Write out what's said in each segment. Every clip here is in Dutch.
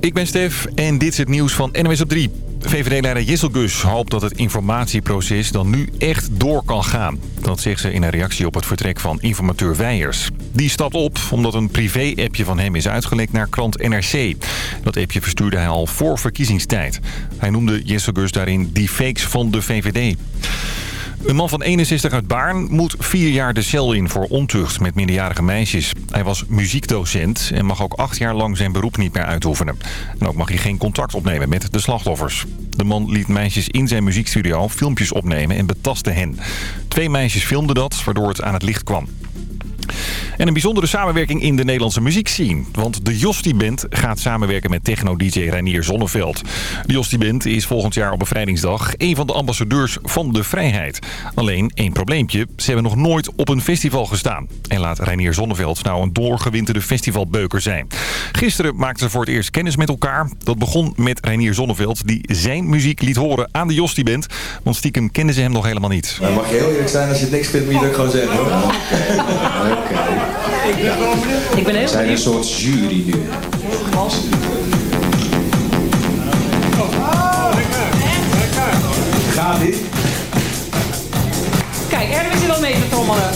ik ben Stef en dit is het nieuws van NWS op 3. VVD-leider Jessel Gus hoopt dat het informatieproces dan nu echt door kan gaan. Dat zegt ze in een reactie op het vertrek van informateur Weijers. Die stapt op omdat een privé-appje van hem is uitgelekt naar krant NRC. Dat appje verstuurde hij al voor verkiezingstijd. Hij noemde Jessel Gus daarin die fakes van de VVD. Een man van 61 uit Baarn moet vier jaar de cel in voor ontucht met minderjarige meisjes. Hij was muziekdocent en mag ook acht jaar lang zijn beroep niet meer uitoefenen. En ook mag hij geen contact opnemen met de slachtoffers. De man liet meisjes in zijn muziekstudio filmpjes opnemen en betastte hen. Twee meisjes filmden dat, waardoor het aan het licht kwam. En een bijzondere samenwerking in de Nederlandse muziekscene. Want de Josti Band gaat samenwerken met techno-dj Reinier Zonneveld. De Josti Band is volgend jaar op bevrijdingsdag een van de ambassadeurs van de vrijheid. Alleen één probleempje. Ze hebben nog nooit op een festival gestaan. En laat Reinier Zonneveld nou een doorgewinterde festivalbeuker zijn. Gisteren maakten ze voor het eerst kennis met elkaar. Dat begon met Reinier Zonneveld die zijn muziek liet horen aan de Josti Band. Want stiekem kenden ze hem nog helemaal niet. Nou, mag je heel eerlijk zijn als je het niks vindt, moet je dat gewoon zeggen hoor. Oké. Ik ben heel We zijn een soort jury nu. Gaat dit? Kijk, Erwin zit al mee te trommelen.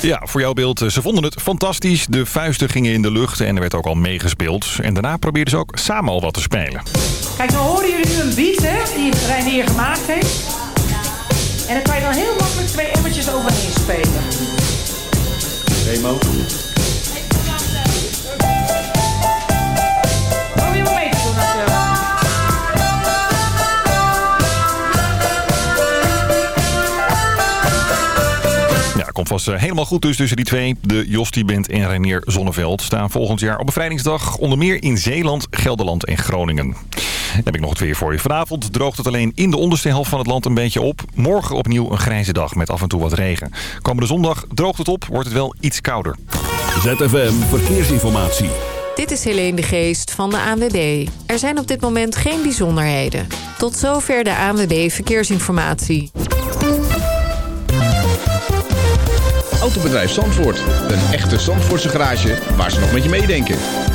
Ja, voor jouw beeld. Ze vonden het fantastisch. De vuisten gingen in de lucht en er werd ook al meegespeeld. En daarna probeerden ze ook samen al wat te spelen. Kijk, dan horen jullie nu een beat, hè, die Reinier gemaakt heeft. En dan kan je dan heel makkelijk twee emmertjes overheen spelen. Demo. Probeer maar mee te doen. natuurlijk. Ja, komt vast eh, helemaal goed dus tussen die twee. De Josti Band en Reinier Zonneveld staan volgend jaar op bevrijdingsdag onder meer in Zeeland, Gelderland en Groningen. Dan heb ik nog het weer voor je. Vanavond droogt het alleen in de onderste helft van het land een beetje op. Morgen opnieuw een grijze dag met af en toe wat regen. Komende zondag droogt het op, wordt het wel iets kouder. ZFM Verkeersinformatie. Dit is Helene de Geest van de ANWB. Er zijn op dit moment geen bijzonderheden. Tot zover de ANWB Verkeersinformatie. Autobedrijf Zandvoort. Een echte Zandvoortse garage waar ze nog met je meedenken.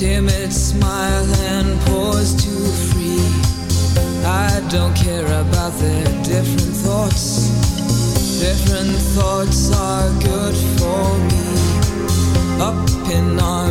Timid smile and pause too free. I don't care about their different thoughts. Different thoughts are good for me. Up in arms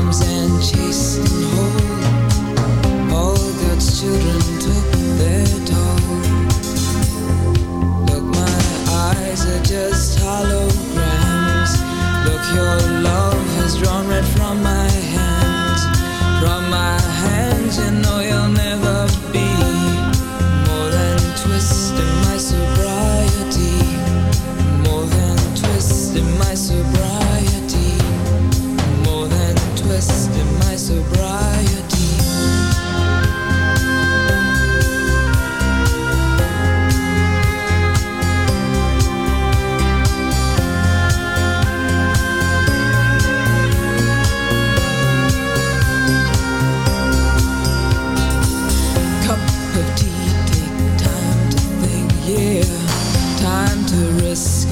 never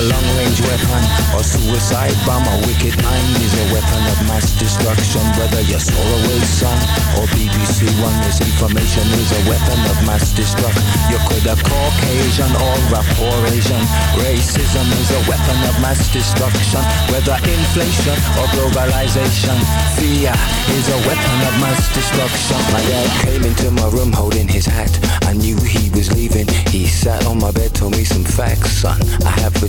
Whether long-range weapon or suicide bomb, a wicked mind is a weapon of mass destruction. Whether you're Solarway Sun or BBC One, misinformation is a weapon of mass destruction. You could have Caucasian or a poor Asian. Racism is a weapon of mass destruction. Whether inflation or globalization, fear is a weapon of mass destruction. My dad came into my room holding his hat. I knew he was leaving. He sat on my bed, told me some facts, son. I have a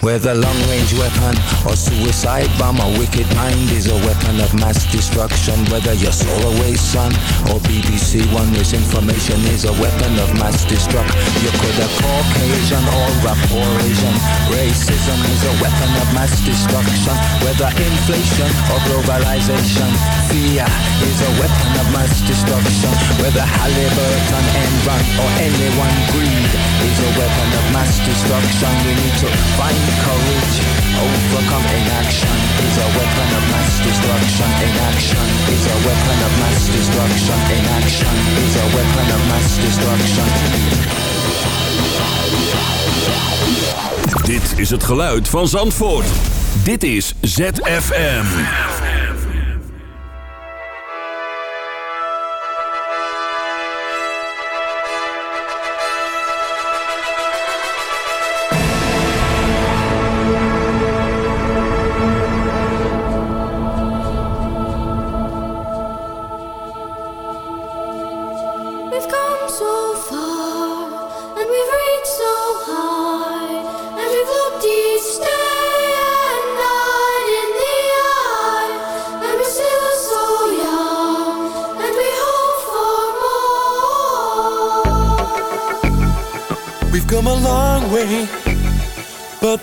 Whether long range weapon or suicide bomb, a wicked mind is a weapon of mass destruction. Whether you're Solarway Sun or BBC One, misinformation is a weapon of mass destruction. You could have Caucasian or rapport Asian. Racism is a weapon of mass destruction. Whether inflation or globalization, fear is a weapon of mass destruction. Whether Halliburton, Enron or anyone greed is a weapon of mass destruction. We need to find courage, overcome inaction is a weapon of mass destruction. Inaction is a weapon of mass destruction. Inaction is a weapon of mass destruction. Dit is het geluid van Zandvoort. Dit is ZFM.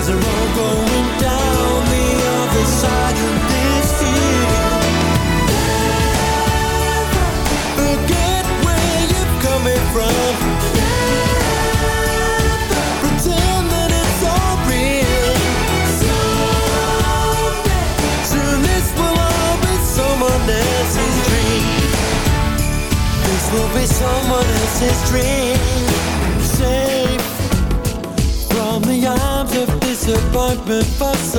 There's a road going down the other side but fuss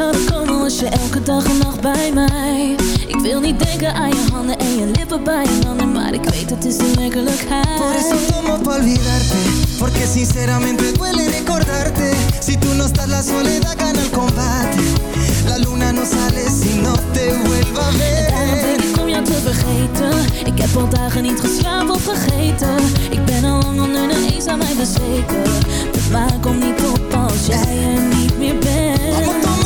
uit zouden komen Was je elke dag en nacht bij mij. Ik wil niet denken aan je handen en je lippen bij je handen Maar ik weet het is de werkelijkheid. Por eso tomo pa' olvidarte Porque sinceramente duele recordarte. Si tú no estás la soledad gana el combate. La luna no sale si no te vuelva a ver. Ik om jou te vergeten. Ik heb al dagen niet geslapen of vergeten Ik ben al lang onder de eens aan mij bezweken. De maan komt niet op als jij er niet meer bent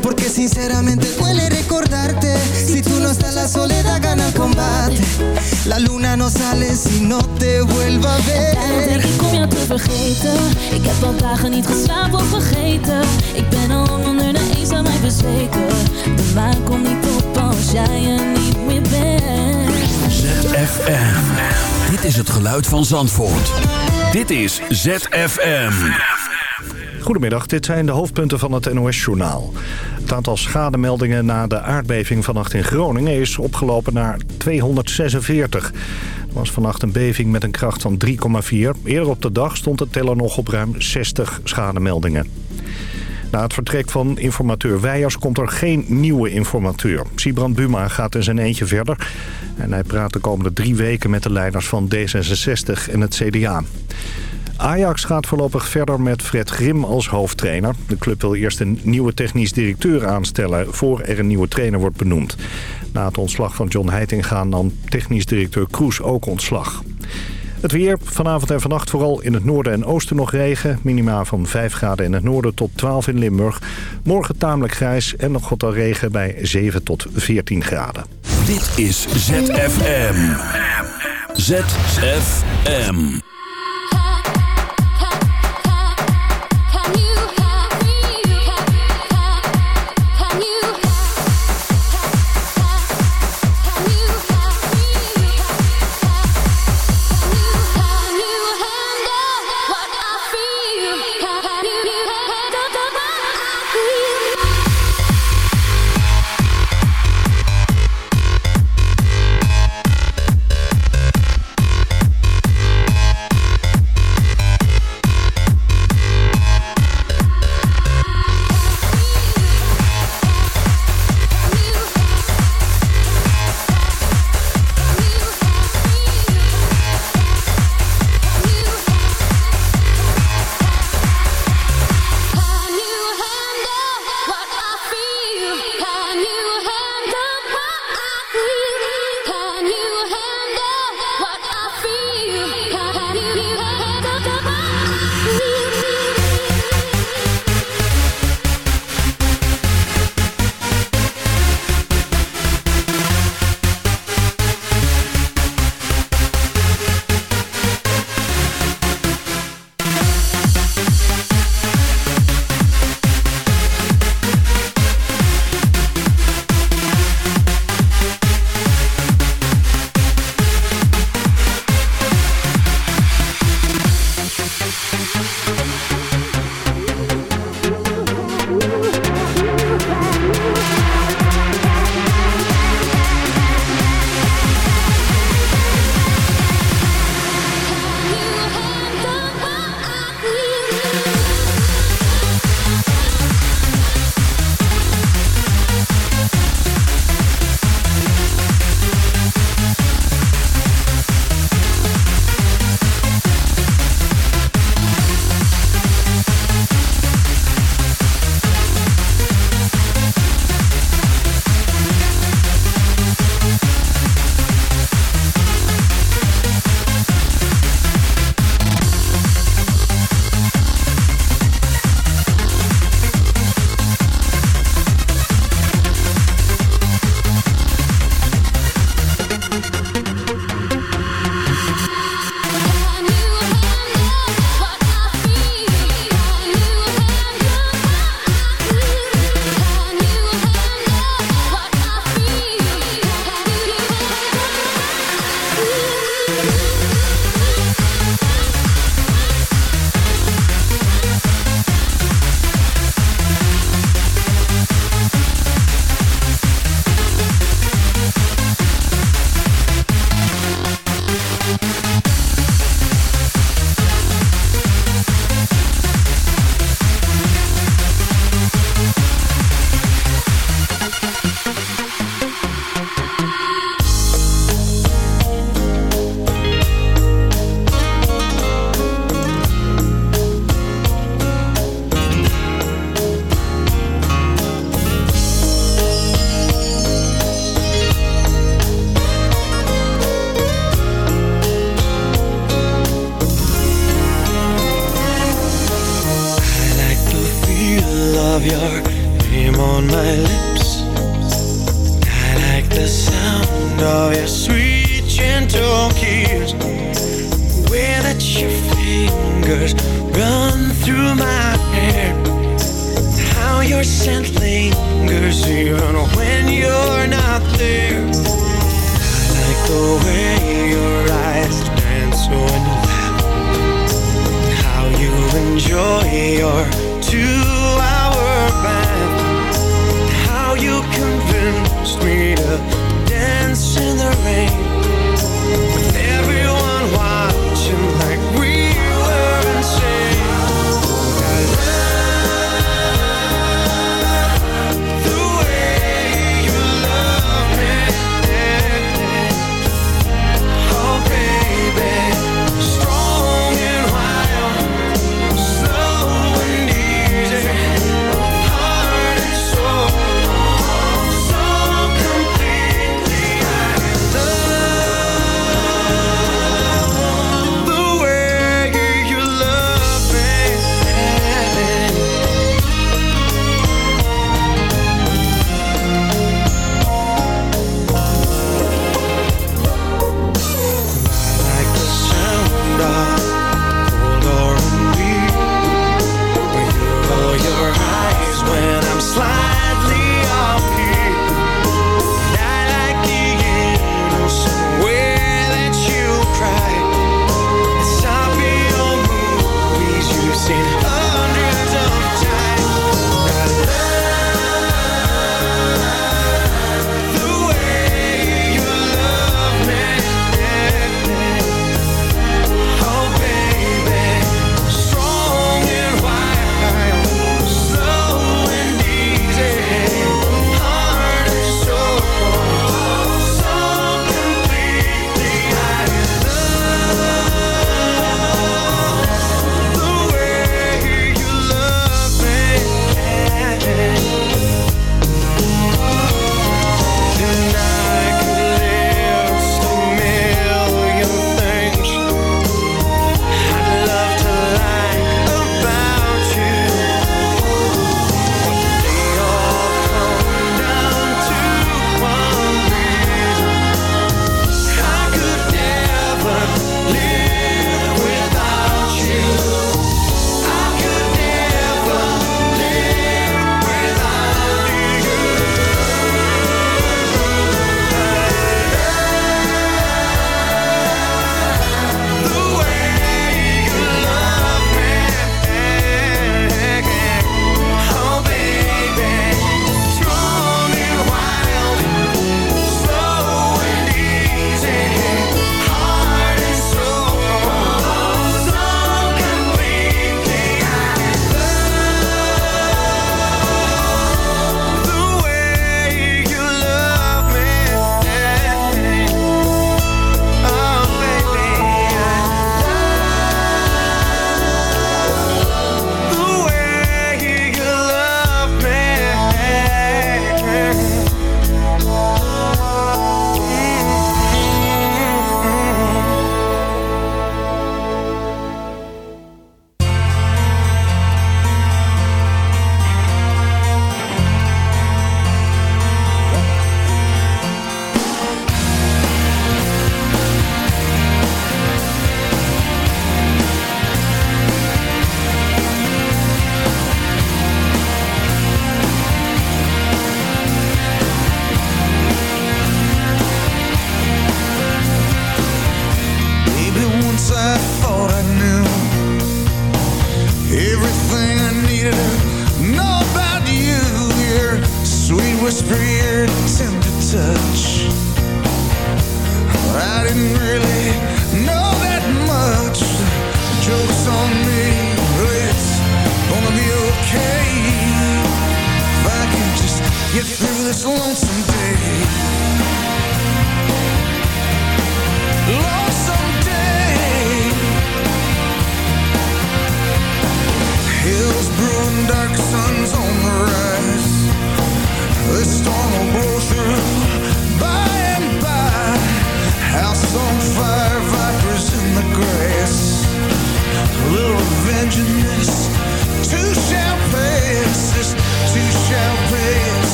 Porque Sinceramente duele recordarte. Si tú no estás, la soledad gana el combate. La luna no sale si no te vuelvo a Daarom denk ver. ik om jou te vergeten Ik heb al dagen niet geslapen of vergeten Ik ben al onder de eenzaamheid bezweken De maan komt niet op als jij er niet meer bent ZFM. Dit is het geluid van Zandvoort. Dit is ZFM. Goedemiddag, dit zijn de hoofdpunten van het NOS-journaal. Het aantal schademeldingen na de aardbeving vannacht in Groningen is opgelopen naar 246. Er was vannacht een beving met een kracht van 3,4. Eerder op de dag stond de teller nog op ruim 60 schademeldingen. Na het vertrek van informateur Weijers komt er geen nieuwe informateur. Sibrand Buma gaat in zijn eentje verder. En hij praat de komende drie weken met de leiders van D66 en het CDA. Ajax gaat voorlopig verder met Fred Grim als hoofdtrainer. De club wil eerst een nieuwe technisch directeur aanstellen... voor er een nieuwe trainer wordt benoemd. Na het ontslag van John Heitinga nam technisch directeur Kroes ook ontslag. Het weer, vanavond en vannacht vooral in het noorden en oosten nog regen. Minima van 5 graden in het noorden tot 12 in Limburg. Morgen tamelijk grijs en nog wat al regen bij 7 tot 14 graden. Dit is ZFM. ZFM.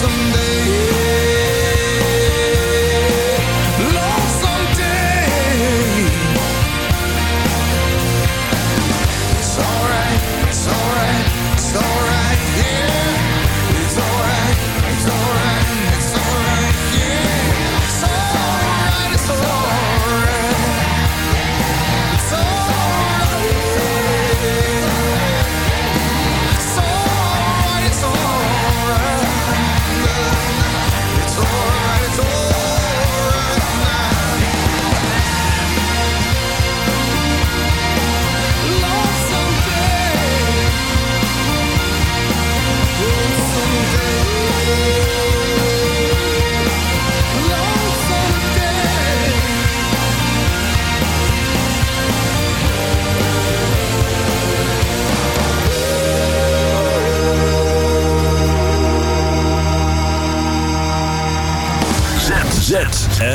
someday.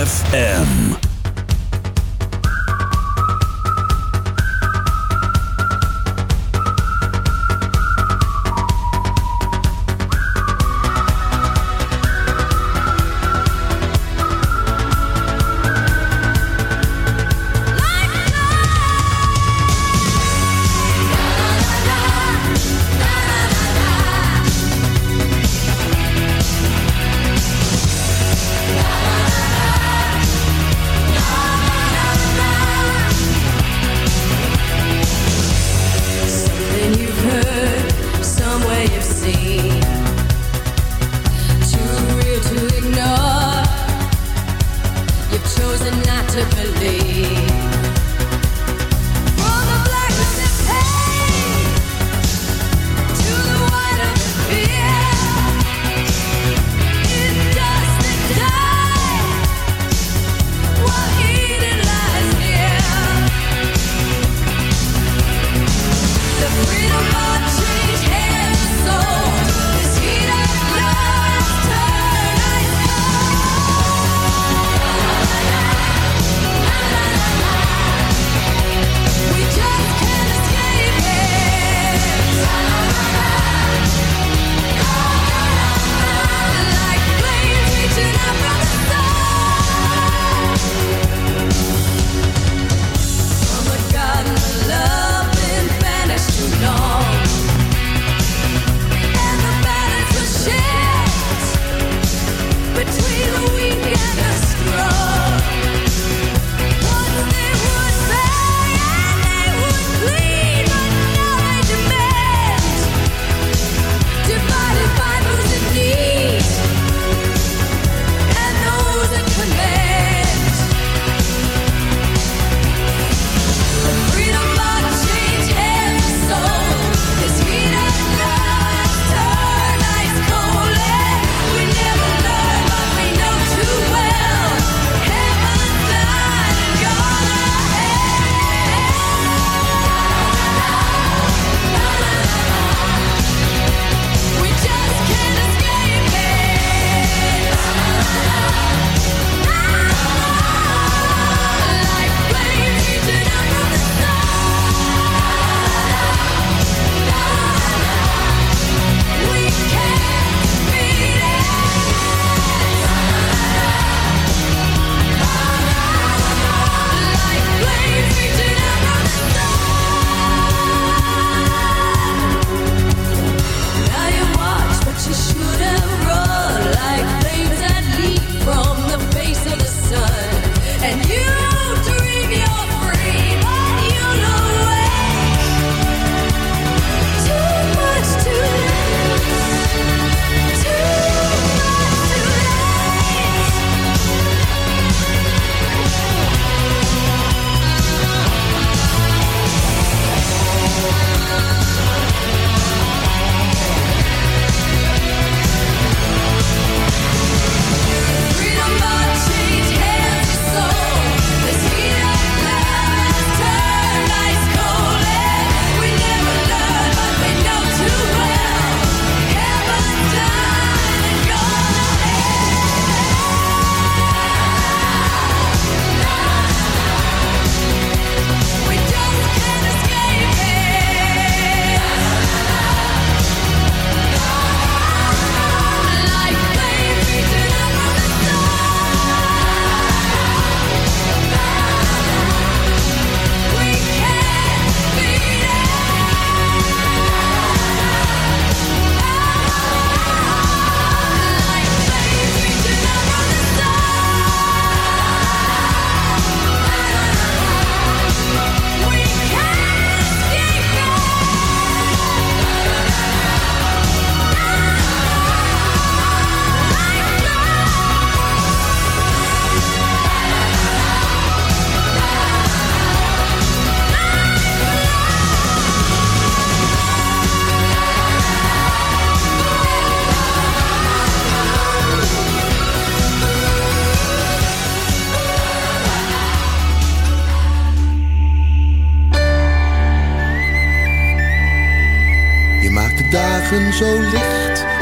ZFM.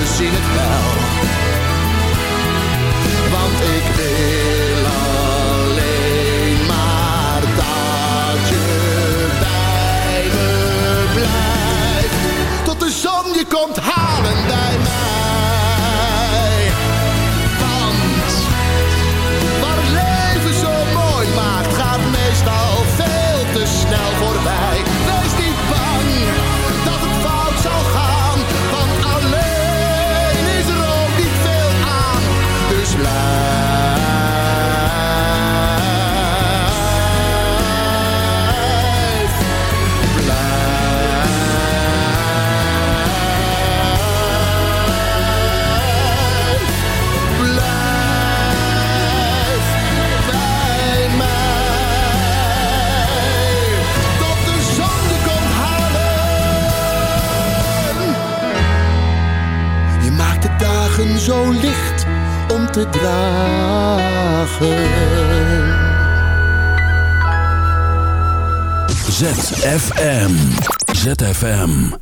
Zien het wel. Want ik wil alleen maar dat je bij me blijft. Tot de zon je komt halen te. ZFM. ZFM.